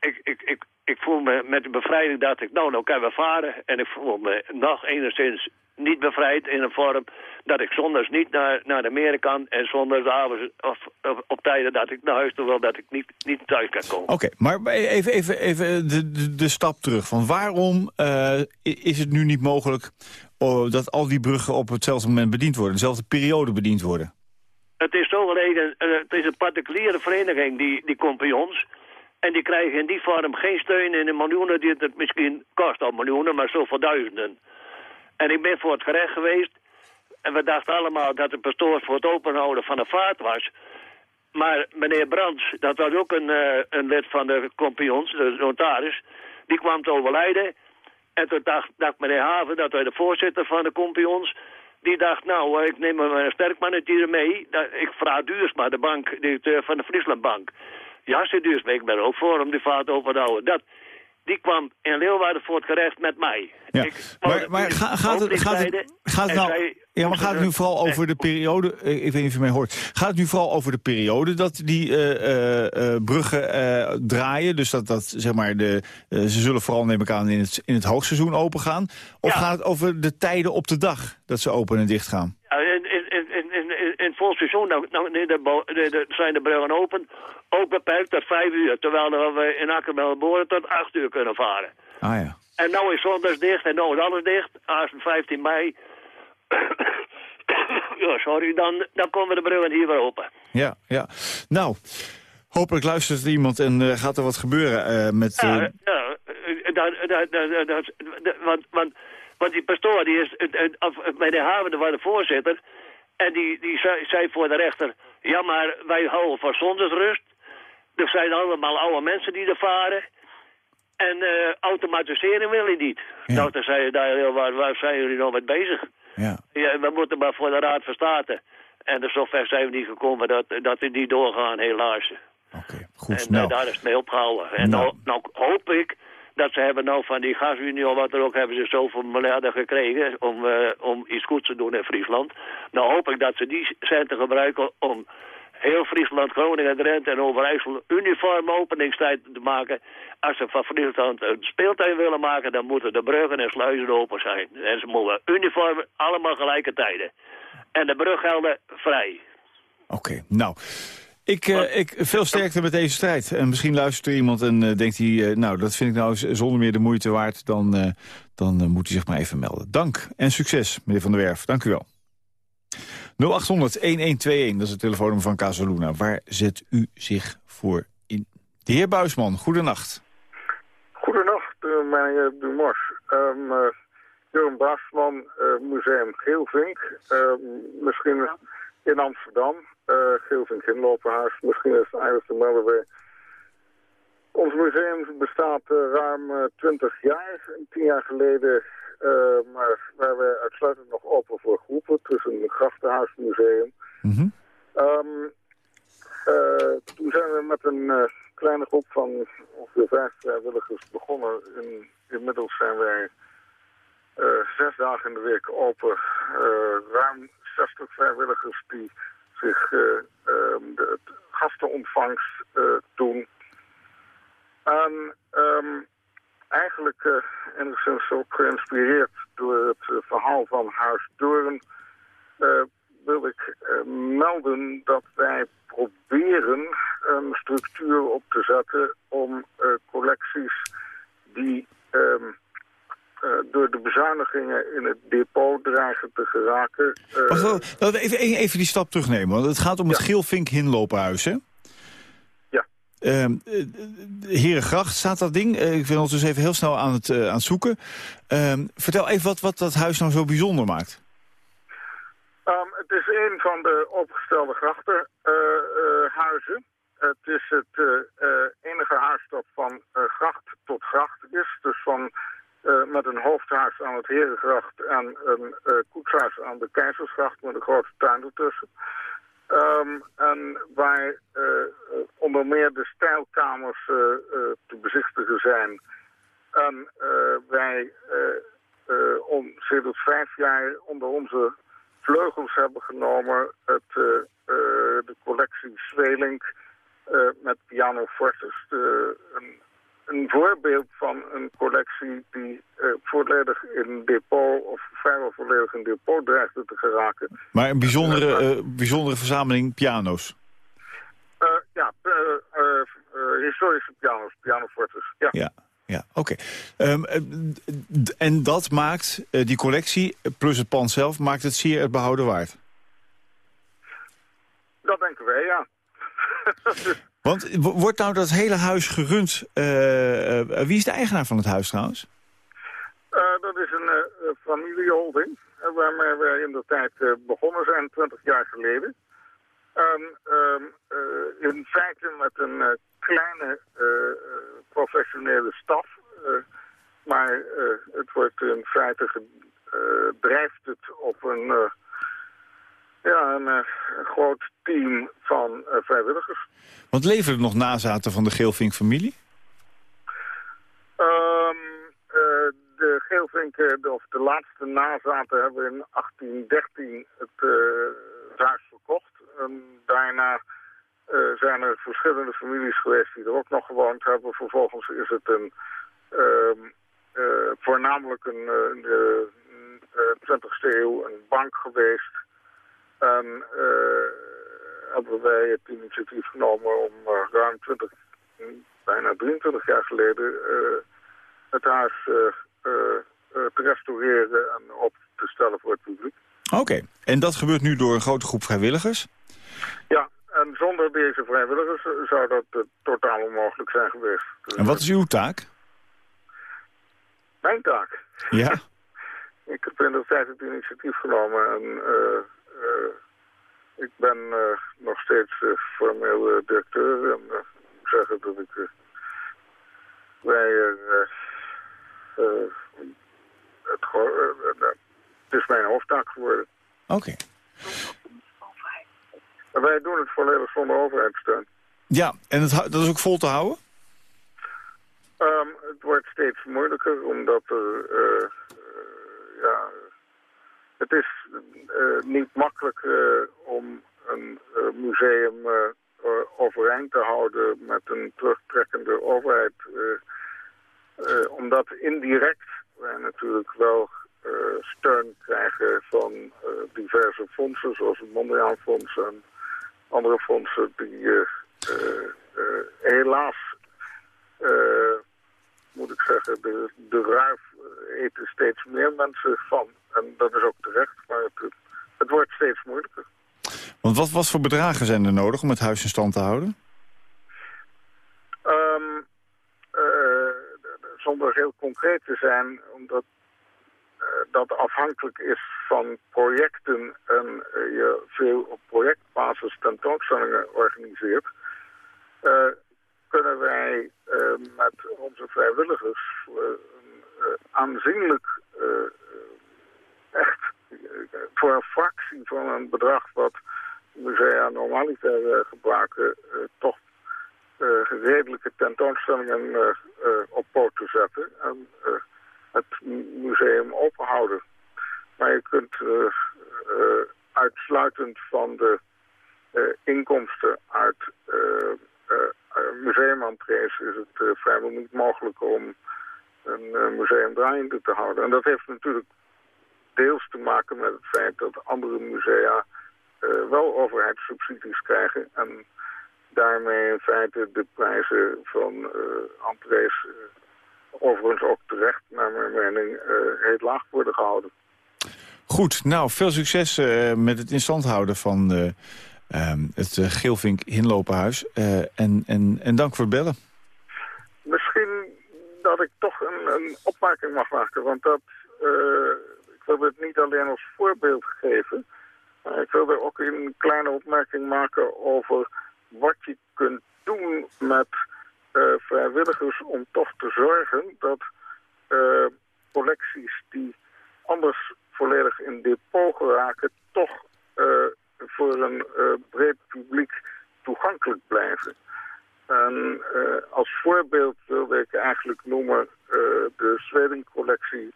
Ik, ik, ik, ik voel me met de bevrijding dat ik nou, nou kan we varen. En ik voel me nog enigszins niet bevrijd in een vorm dat ik zondags niet naar, naar de meren kan. En zondagavond of, of op tijden dat ik naar huis toe wil, dat ik niet, niet thuis kan komen. Oké, maar even, even, even de, de, de stap terug. Van waarom eh, is het nu niet mogelijk oh, dat al die bruggen op hetzelfde moment bediend worden? Dezelfde periode bediend worden? Het is zo gelegen, eh, het is een particuliere vereniging, die, die. En die krijgen in die vorm geen steun in de miljoenen die het misschien kost al miljoenen, maar zoveel duizenden. En ik ben voor het gerecht geweest. En we dachten allemaal dat de pastoor voor het openhouden van de vaart was. Maar meneer Brands, dat was ook een, eh, een lid van de compagnons, de notaris. Die kwam te overlijden. En toen dacht, dacht meneer Haven, dat wij de voorzitter van de compagnons... Die dacht, nou, eh, ik neem mijn sterkmannetje mee. Ik vraag Duursma, de bank, directeur van de Frieslandbank. Ja, zei Duursma, ik ben ook voor om die vaart over te houden. Dat, die kwam in Leeuwarden voor het gerecht met mij. Ja. Ik Maar, maar ga- gaat, het, gaat, het, gaat, het nou, zij ja, maar gaat het nu vooral er- over de periode... eh, Ik weet niet of je mij hoort. Gaat het nu vooral over de periode dat die eh, eh, bruggen draaien? Dus dat, dat zeg maar, de, ze zullen vooral, neem ik aan, in het, in het hoogseizoen open gaan? Of Ja. gaat het over de tijden op de dag dat ze open en dicht gaan? Ja, in, het volseizoen de, de- zijn de bruggen open. Ook beperkt tot vijf uur. Terwijl we in Akkermel boren tot acht uur kunnen varen. Ah ja. En nou is zondags dicht en nou is alles dicht. Als het 15 mei. ja, sorry, dan, dan komen de bruggen hier weer open. Ja, ja. Nou, hopelijk luistert er iemand en eh, gaat er wat gebeuren eh, met... Ja, ja eh, dat, dat, dat, dat, want, want, want die pastoor, die is, of, meneer Havende was de voorzitter, en die, die zei, zei voor de rechter, ja maar wij houden van zondagsrust. Er zijn allemaal oude mensen die er varen. En eh, automatiseren wil je niet. Ja. Nou, dan zei je daar, waar, waar zijn jullie nou mee bezig? ja. Ja, we moeten maar voor de Raad van State. En er zover zijn we niet gekomen dat, dat we niet doorgaan, helaas. Oké, goed. En nou, eh, daar is het mee opgehouden. En Nou. nou, nou hoop ik dat ze hebben nou van die gasunie of wat er ook hebben ze zoveel miljarden gekregen om, eh, om iets goeds te doen in Friesland. Nou hoop ik dat ze die centen gebruiken om heel Friesland, Groningen, Drenthe en Overijssel uniforme openingstijd te maken. Als ze van Friesland een speeltuin willen maken, dan moeten de bruggen en sluizen open zijn. En ze moeten uniform allemaal gelijke tijden. En de bruggelden vrij. Oké, nou... Ik, eh, ik, veel sterkte met deze strijd. En misschien luistert er iemand en eh, denkt hij... eh, nou, dat vind ik nou zonder meer de moeite waard. Dan, eh, dan moet hij zich maar even melden. Dank en succes, meneer Van der Werf. Dank u wel. 0800-1121, dat is het telefoonnummer van Casaluna. Waar zet u zich voor in? De heer Buisman, goedenacht. Goedenacht, uh, meneer Dumos. Um, uh, Jeroen Basman, uh, Museum Geelvink. Ehm, misschien in Amsterdam. Uh, Geelvink Inlopenhuis. Misschien is het eigenlijk te melden weer. Ons museum bestaat uh, ruim 20 jaar. Tien jaar geleden maar waren we uitsluitend nog open voor groepen. Het is een grachtenhuismuseum. Um, toen zijn we met een kleine groep van ongeveer vijf vrijwilligers begonnen. In, inmiddels zijn wij uh, zes dagen in de week open. Uh, ruim 60 vrijwilligers die zich uh, um, de, gastenontvangst doen. En um, eigenlijk enigszins ook geïnspireerd door het verhaal van Huis Doorn... wil ik melden dat wij proberen een structuur op te zetten om collecties die um, uh, door de bezuinigingen in het depot dreigen te geraken. Uh, Wacht, wel, even, even die stap terugnemen, want het gaat om het ja. Geelvink Hinlopenhuis, hè? Ja. Uh, Herengracht staat dat ding. Ik ben ons dus even heel snel aan het, aan het zoeken. vertel even wat, wat dat huis nou zo bijzonder maakt. Um, het is een van de opgestelde grachtenhuizen. het is het enige huis dat van gracht tot gracht is. Dus van, met een hoofdhuis aan het Herengracht en een koetshuis aan de Keizersgracht met een grote tuin ertussen. Um, en waar onder meer de stijlkamers te bezichtigen zijn. En wij om sinds vijf jaar onder onze vleugels hebben genomen eh, eh, de collectie Zwelink eh, met pianofortes. De, een, een voorbeeld van een collectie die eh, volledig in depot of vrijwel volledig in depot dreigde te geraken. Maar een bijzondere, eh, bijzondere verzameling piano's. Ja, historische piano's, pianofortes. Ja. Ja, ja oké. Ehm, eh, en dat maakt, die collectie, plus het pand zelf, maakt het zeer het behouden waard. Dat denken wij, ja. Want wordt nou dat hele huis gerund... eh, eh, wie is de eigenaar van het huis trouwens? Eh, dat is een eh, familieholding eh, waarmee wij in de tijd eh, begonnen zijn, 20 jaar geleden. En, ehm, eh, in feite met een eh, kleine eh, eh, professionele staf. eh, maar eh, het wordt in feite eh, drijft het op een, eh, ja, een, eh, groot team van eh, vrijwilligers. Want leven er nog nazaten van de Geelvink-familie? Ehm, eh, de Geelvinken, de, of de laatste nazaten, hebben in 1813 het huis verkocht. En daarna zijn er verschillende families geweest die er ook nog gewoond hebben. Vervolgens is het een, ehm, eh, voornamelijk een, in de eh, 20e eeuw een bank geweest. En eh, hebben wij het initiatief genomen om eh, ruim 20, bijna 23 jaar geleden eh, het huis te restaureren en op te stellen voor het publiek. Oké, en dat gebeurt nu door een grote groep vrijwilligers? Ja, en zonder deze vrijwilligers zou dat totaal onmogelijk zijn geweest. En wat is uw taak? Mijn taak. Ja? Ik heb in de tijd het initiatief genomen en ik ben eh, nog steeds eh, formeel eh, directeur. En eh, ik zeggen dat ik eh, wij eh, eh, het, eh, eh, het is mijn hoofdtaak geworden. Oké. Wij doen het volledig zonder overheidssteun. Ja, en het, dat is ook vol te houden? Ehm, het wordt steeds moeilijker omdat er, eh, eh, ja, het is eh, niet makkelijk eh, om een eh, museum eh, eh, overeind te houden met een terugtrekkende overheid. eh, eh, omdat indirect wij natuurlijk wel eh, steun krijgen van eh, diverse fondsen, zoals het Mondriaan Fonds en andere fondsen die eh, eh, eh, helaas eh, moet ik zeggen, de, ruif eh, eten steeds meer mensen van. En dat is ook terecht, maar het, het wordt steeds moeilijker. Want wat, wat voor bedragen zijn er nodig om het huis in stand te houden? Ehm, eh, zonder heel concreet te zijn, omdat eh, dat afhankelijk is van projecten en eh, je veel op projectbasis tentoonstellingen organiseert, kunnen wij met onze vrijwilligers een aanzienlijk, echt voor een fractie van een bedrag wat musea normaliter eh, gebruiken, eh, toch eh, redelijke tentoonstellingen op poot te zetten en het mu- museum open houden. Maar je kunt uitsluitend van de inkomsten uit museumentrees is het vrijwel niet mogelijk om een museum draaiende te houden. En dat heeft natuurlijk deels te maken met het feit dat andere musea eh, wel overheidssubsidies krijgen en daarmee in feite de prijzen van entrees eh, overigens ook terecht, naar mijn mening, heel laag worden gehouden. Goed, nou, veel succes met het in stand houden van eh, ehm, het uh, Geelvink Hinlopenhuis. En, en, en dank voor het bellen. Misschien dat ik toch een, een opmerking mag maken, want dat, wil het niet alleen als voorbeeld geven, maar ik wil er ook een kleine opmerking maken over wat je kunt doen met eh, vrijwilligers om toch te zorgen dat eh, collecties die anders volledig in depot geraken, toch eh, voor een breed publiek toegankelijk blijven. En als voorbeeld wilde ik eigenlijk noemen de Zweden-collectie...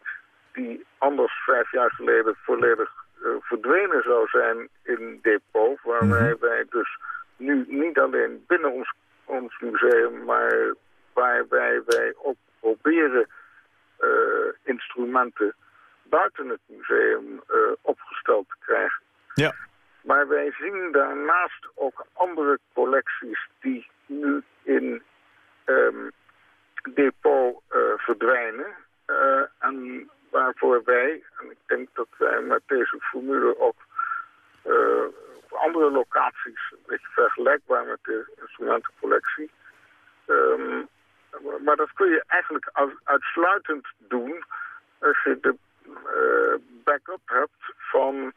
die anders vijf jaar geleden volledig eh, verdwenen zou zijn in depot, waarbij wij dus nu niet alleen binnen ons, ons museum, maar waarbij wij ook proberen eh, instrumenten buiten het museum eh, opgesteld te krijgen. Ja. Maar wij zien daarnaast ook andere collecties die nu in ehm, depot verdwijnen. En waarvoor wij, en ik denk dat wij met deze formule ook eh, op andere locaties, een beetje vergelijkbaar met de instrumentencollectie. Ehm, maar dat kun je eigenlijk uit- uitsluitend doen als je de eh, backup hebt van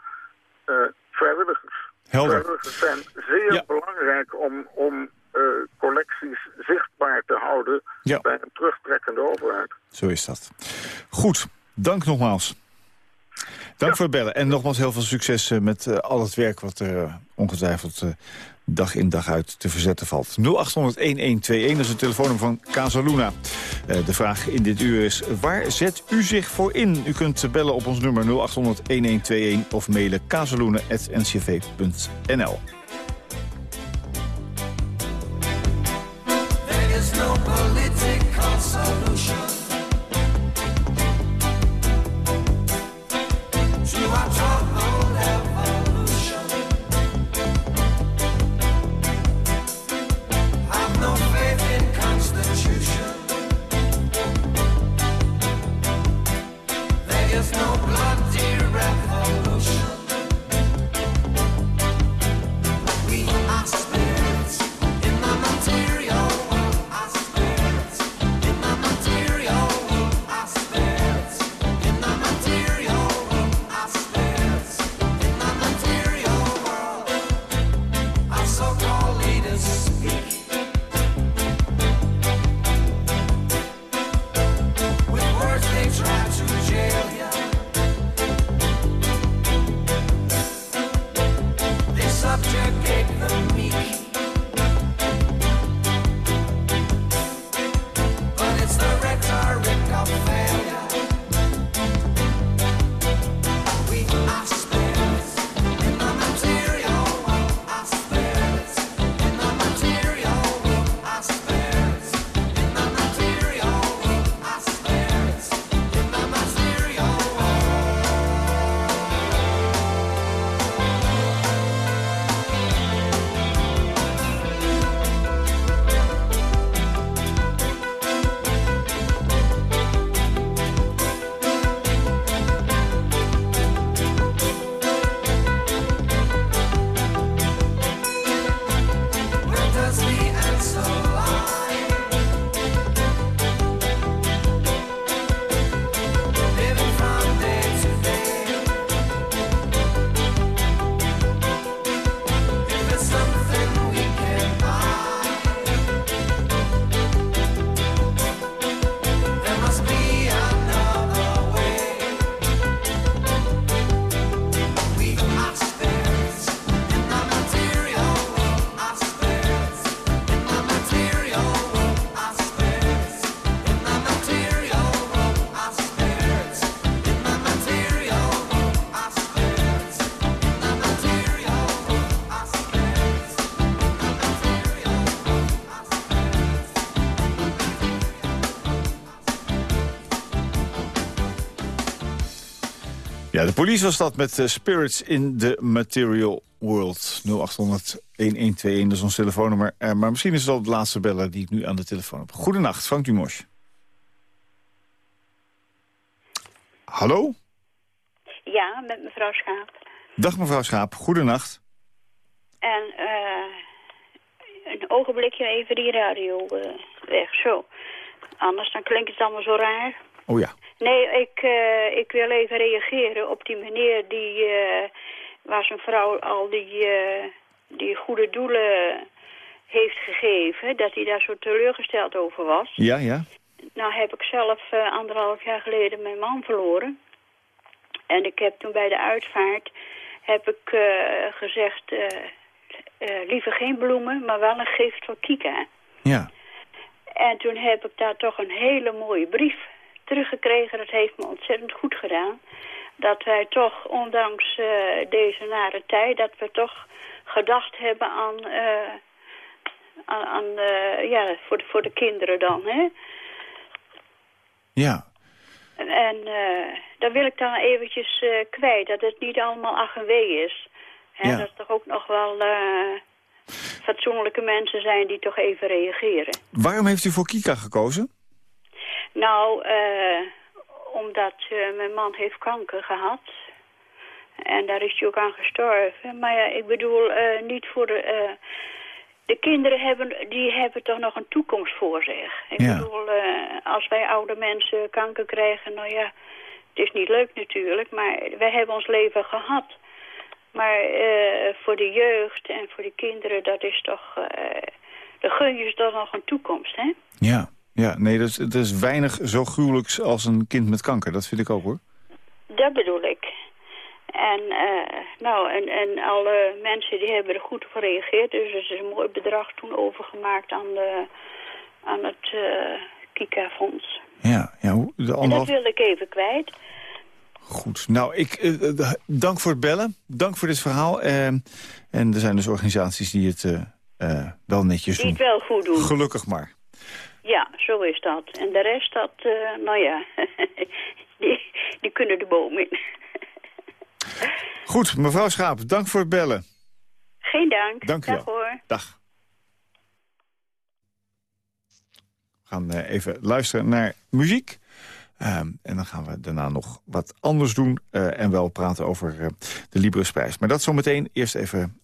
eh, vrijwilligers. Helder. Vrijwilligers zijn zeer Ja. belangrijk om, om eh, collecties zichtbaar te houden Ja. bij een terugtrekkende overheid. Zo is dat. Goed, dank nogmaals. Dank voor het bellen. En nogmaals heel veel succes eh, met eh, al het werk wat er eh, ongetwijfeld dag in dag uit te verzetten valt. 0800-1121 is het telefoonnummer van Casaluna. De vraag in dit uur is, waar zet u zich voor in? U kunt bellen op ons nummer 0800-1121 of mailen casaluna.ncv.nl. de police was dat met eh, Spirits in the Material World. 0800-1121, dat is ons telefoonnummer. Eh, maar misschien is het al de laatste beller die ik nu aan de telefoon heb. Goedenacht, Frank Dumos. Hallo? Ja, met mevrouw Schaap. Dag mevrouw Schaap, goedenacht. En eh een ogenblikje even die radio weg, zo. Anders dan klinkt het allemaal zo raar. Oh ja. Nee, ik, eh, ik wil even reageren op die meneer die, eh, waar zijn vrouw al die, eh, die goede doelen heeft gegeven. Dat hij daar zo teleurgesteld over was. Ja, ja. Nou heb ik zelf anderhalf jaar geleden mijn man verloren. En ik heb toen bij de uitvaart heb ik gezegd, liever geen bloemen, maar wel een gift voor Kika. Ja. En toen heb ik daar toch een hele mooie brief teruggekregen. Dat heeft me ontzettend goed gedaan. dat wij toch, ondanks eh, deze nare tijd, dat we toch gedacht hebben aan, eh, aan, aan eh, ja, voor de, voor de kinderen dan, hè. Ja. En, en dat wil ik dan eventjes kwijt, dat het niet allemaal ach en wee is. Hè, Ja. Dat er toch ook nog wel fatsoenlijke mensen zijn die toch even reageren. Waarom heeft u voor Kika gekozen? Nou, eh, omdat eh, mijn man heeft kanker gehad. En daar is hij ook aan gestorven. Maar ja, ik bedoel, eh, niet voor de... de kinderen hebben, die hebben toch nog een toekomst voor zich. Ik Ja. bedoel, als wij oude mensen kanker krijgen, nou ja, het is niet leuk natuurlijk, maar wij hebben ons leven gehad. Maar eh, voor de jeugd en voor de kinderen, dat is toch, eh de gun je ze toch nog een toekomst, hè? Ja. Ja, nee, dat is, dat is weinig zo gruwelijks als een kind met kanker. Dat vind ik ook, hoor. Dat bedoel ik. En, eh, nou, en, en alle mensen die hebben er goed op gereageerd. Dus er is een mooi bedrag toen overgemaakt aan, de, aan het eh Kika-fonds. Ja, ja hoe- de En dat wilde ik even kwijt. Goed. Nou, ik, eh, dank voor het bellen. Dank voor dit verhaal. Eh, en er zijn dus organisaties die het wel netjes Die het doen. wel goed doen. Gelukkig maar. Ja, zo is dat. En de rest, dat, eh, nou ja, die, die kunnen de boom in. Goed, mevrouw Schaap, dank voor het bellen. Geen dank. Dank u Dag wel. hoor. Dag. We gaan eh, even luisteren naar muziek. Ehm, en dan gaan we daarna nog wat anders doen. eh, en wel praten over de Librisprijs. Maar dat zometeen. Eerst even...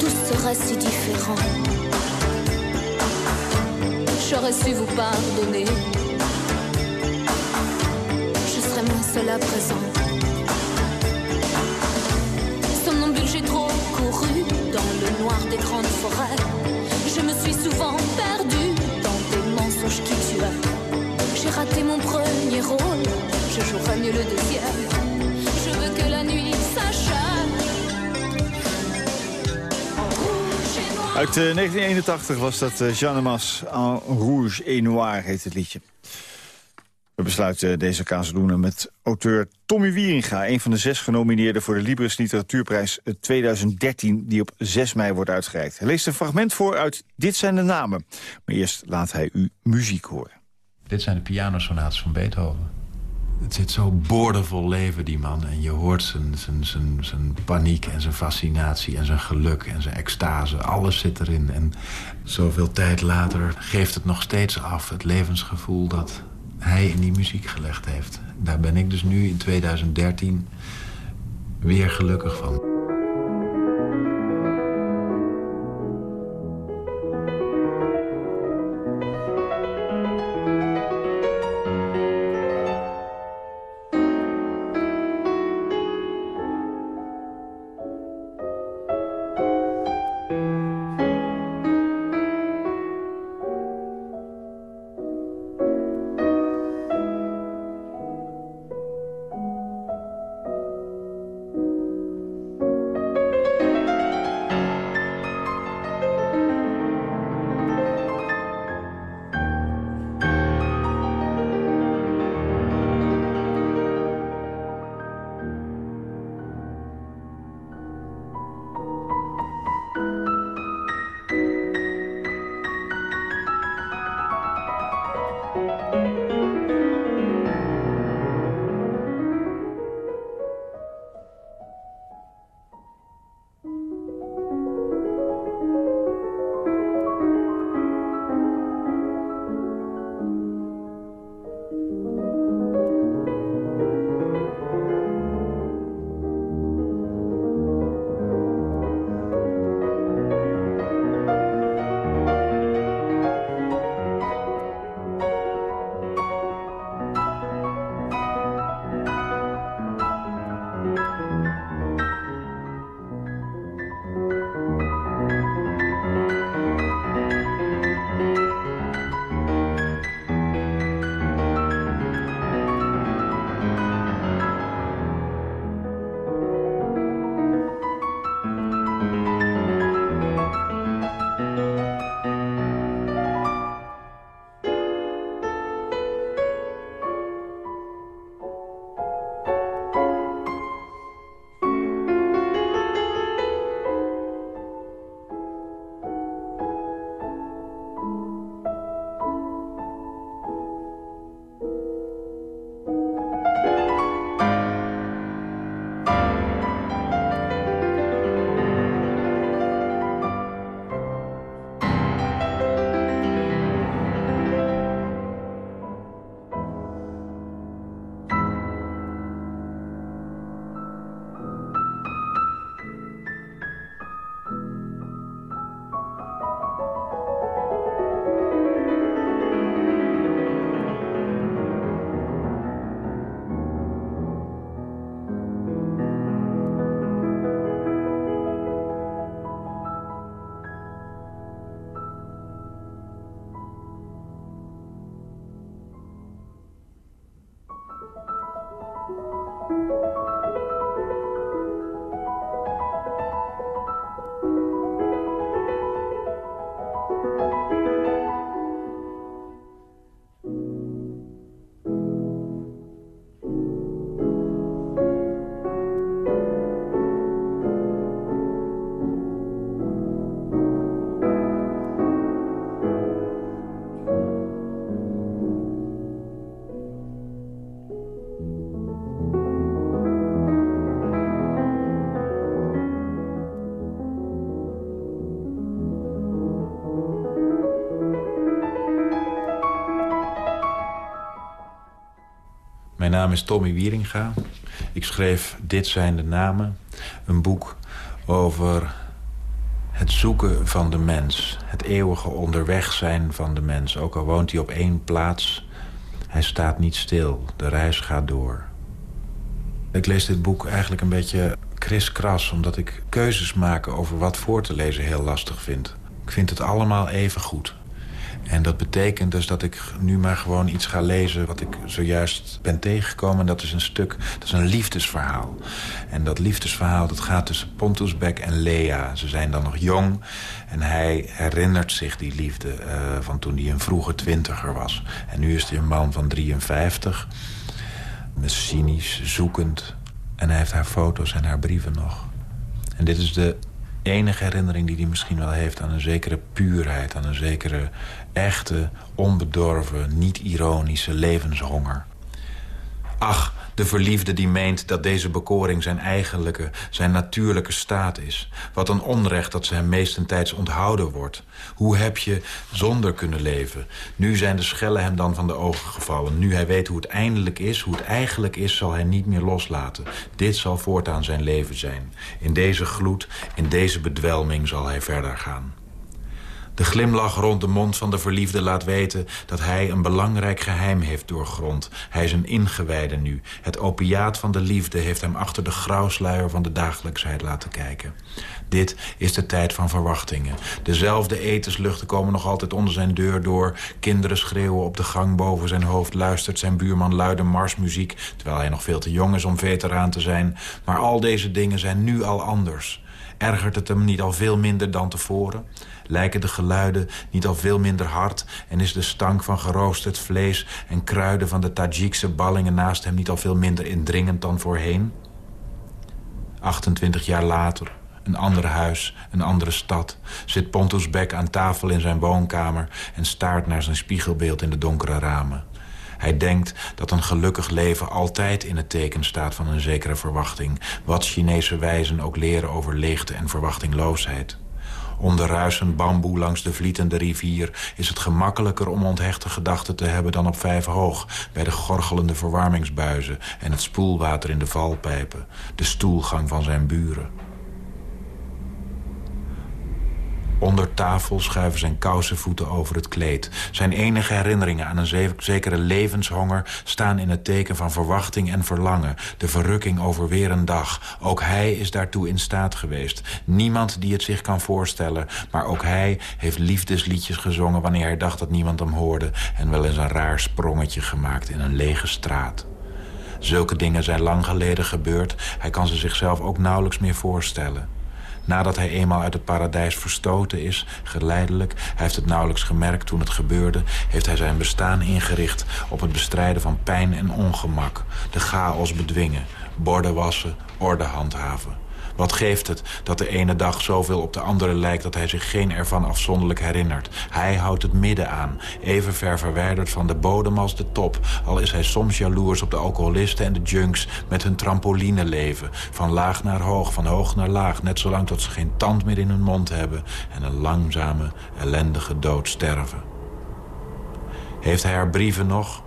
Tout serait si différent. J'aurais su vous pardonner. Je serais moins seule à présent. Somnambule, j'ai trop couru dans le noir des grandes forêts. Je me suis souvent perdue dans des mensonges qui tuaient. J'ai raté mon premier rôle, je jouerai mieux le deuxième. Uit eh, 1981 was dat eh, Jeanne Mas. En Rouge et Noir heet het liedje. We besluiten deze kazeloenen met auteur Tommy Wieringa... een van de zes genomineerden voor de Libris Literatuurprijs eh, 2013... die op 6 mei wordt uitgereikt. Hij leest een fragment voor uit Dit zijn de namen. Maar eerst laat hij u muziek horen. Dit zijn de pianosonates van Beethoven. Het zit zo boordevol leven, die man. En je hoort zijn, zijn, zijn, zijn paniek en zijn fascinatie en zijn geluk en zijn extase. Alles zit erin. En zoveel tijd later geeft het nog steeds af. Het levensgevoel dat hij in die muziek gelegd heeft. Daar ben ik dus nu in 2013 weer gelukkig van. Naam is Tommy Wieringa. Ik schreef Dit zijn de namen. Een boek over het zoeken van de mens. Het eeuwige onderweg zijn van de mens. Ook al woont hij op één plaats, hij staat niet stil. De reis gaat door. Ik lees dit boek eigenlijk een beetje kriskras... omdat ik keuzes maken over wat voor te lezen heel lastig vind. Ik vind het allemaal even goed. En dat betekent dus dat ik nu maar gewoon iets ga lezen... wat ik zojuist ben tegengekomen. En dat is een stuk, dat is een liefdesverhaal. En dat liefdesverhaal dat gaat tussen Pontus Beck en Lea. Ze zijn dan nog jong en hij herinnert zich die liefde... eh, van toen hij een vroege twintiger was. En nu is hij een man van 53 cynisch, zoekend. En hij heeft haar foto's en haar brieven nog. En dit is de enige herinnering die hij misschien wel heeft... aan een zekere puurheid, aan een zekere echte, onbedorven... niet-ironische levenshonger. Ach, de verliefde die meent dat deze bekoring zijn eigenlijke, zijn natuurlijke staat is. Wat een onrecht dat ze hem meestentijds onthouden wordt. Hoe heb je zonder kunnen leven? Nu zijn de schellen hem dan van de ogen gevallen. Nu hij weet hoe het eindelijk is, hoe het eigenlijk is, zal hij niet meer loslaten. Dit zal voortaan zijn leven zijn. In deze gloed, in deze bedwelming zal hij verder gaan. De glimlach rond de mond van de verliefde laat weten... dat hij een belangrijk geheim heeft doorgrond. Hij is een ingewijde nu. Het opiaat van de liefde heeft hem achter de grauwsluier van de dagelijksheid laten kijken. Dit is de tijd van verwachtingen. Dezelfde etensluchten komen nog altijd onder zijn deur door. Kinderen schreeuwen op de gang boven zijn hoofd. Luistert zijn buurman luide marsmuziek... terwijl hij nog veel te jong is om veteraan te zijn. Maar al deze dingen zijn nu al anders. Ergert het hem niet al veel minder dan tevoren? Lijken de geluiden niet al veel minder hard... en is de stank van geroosterd vlees en kruiden van de Tajikse ballingen naast hem niet al veel minder indringend dan voorheen? 28 jaar later, een ander huis, een andere stad... zit Pontus Beck aan tafel in zijn woonkamer... en staart naar zijn spiegelbeeld in de donkere ramen. Hij denkt dat een gelukkig leven altijd in het teken staat van een zekere verwachting. Wat Chinese wijzen ook leren over leegte en verwachtingloosheid. Onder ruisend bamboe langs de vlietende rivier... is het gemakkelijker om onthechte gedachten te hebben dan op vijf hoog... bij de gorgelende verwarmingsbuizen en het spoelwater in de valpijpen. De stoelgang van zijn buren. Onder tafel schuiven zijn kousenvoeten over het kleed. Zijn enige herinneringen aan een ze- zekere levenshonger... staan in het teken van verwachting en verlangen. De verrukking over weer een dag. Ook hij is daartoe in staat geweest. Niemand die het zich kan voorstellen. Maar ook hij heeft liefdesliedjes gezongen... wanneer hij dacht dat niemand hem hoorde... en wel eens een raar sprongetje gemaakt in een lege straat. Zulke dingen zijn lang geleden gebeurd. Hij kan ze zichzelf ook nauwelijks meer voorstellen. Nadat hij eenmaal uit het paradijs verstoten is, geleidelijk... hij heeft het nauwelijks gemerkt toen het gebeurde... heeft hij zijn bestaan ingericht op het bestrijden van pijn en ongemak. De chaos bedwingen, borden wassen, orde handhaven. Wat geeft het dat de ene dag zoveel op de andere lijkt... dat hij zich geen ervan afzonderlijk herinnert? Hij houdt het midden aan, even ver verwijderd van de bodem als de top... al is hij soms jaloers op de alcoholisten en de junks... met hun trampoline leven, van laag naar hoog, van hoog naar laag... net zolang tot ze geen tand meer in hun mond hebben... en een langzame, ellendige dood sterven. Heeft hij haar brieven nog?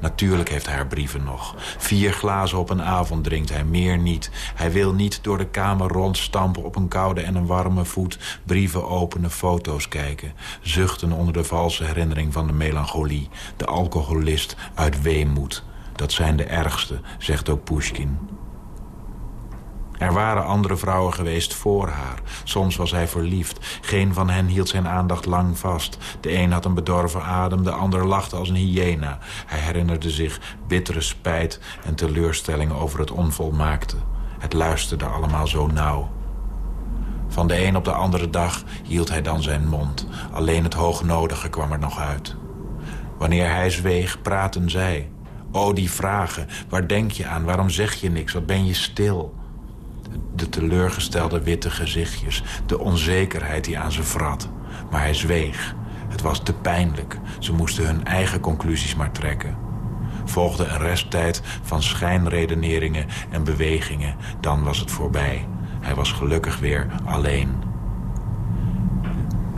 Natuurlijk heeft hij haar brieven nog. Vier glazen op een avond drinkt hij, meer niet. Hij wil niet door de kamer rondstampen op een koude en een warme voet... brieven openen, foto's kijken. Zuchten onder de valse herinnering van de melancholie. De alcoholist uit weemoed. Dat zijn de ergste, zegt ook Pushkin. Er waren andere vrouwen geweest voor haar. Soms was hij verliefd. Geen van hen hield zijn aandacht lang vast. De een had een bedorven adem, de ander lachte als een hyena. Hij herinnerde zich bittere spijt en teleurstelling over het onvolmaakte. Het luisterde allemaal zo nauw. Van de een op de andere dag hield hij dan zijn mond. Alleen het hoognodige kwam er nog uit. Wanneer hij zweeg, praten zij. O, die vragen. Waar denk je aan? Waarom zeg je niks? Wat ben je stil? De teleurgestelde witte gezichtjes. De onzekerheid die aan ze vrat. Maar hij zweeg. Het was te pijnlijk. Ze moesten hun eigen conclusies maar trekken. Volgde een resttijd van schijnredeneringen en bewegingen. Dan was het voorbij. Hij was gelukkig weer alleen.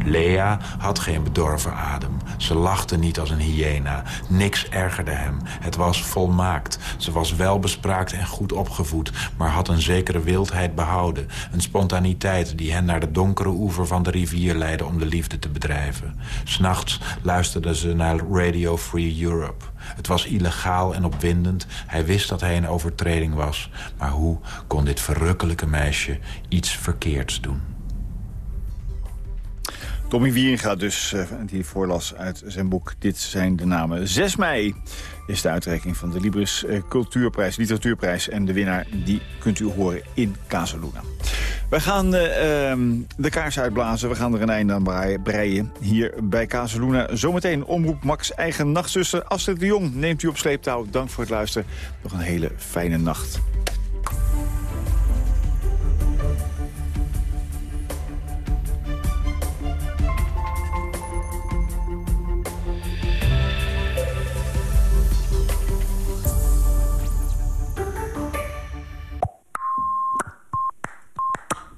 Lea had geen bedorven adem. Ze lachte niet als een hyena. Niks ergerde hem. Het was volmaakt. Ze was welbespraakt en goed opgevoed... maar had een zekere wildheid behouden. Een spontaniteit die hen naar de donkere oever van de rivier leidde... om de liefde te bedrijven. S'nachts luisterde ze naar Radio Free Europe. Het was illegaal en opwindend. Hij wist dat hij een overtreding was. Maar hoe kon dit verrukkelijke meisje iets verkeerds doen? Tommy Wieringa dus, eh, die voorlas uit zijn boek Dit zijn de namen. 6 mei is de uitreiking van de Libris eh, Cultuurprijs, Literatuurprijs. En de winnaar die kunt u horen in Casaluna. Wij gaan eh, ehm, de kaars uitblazen. We gaan er een einde aan brei- breien hier bij Casaluna. Zometeen omroep Max eigen nachtzuster Astrid de Jong neemt u op sleeptouw. Dank voor het luisteren. Nog een hele fijne nacht.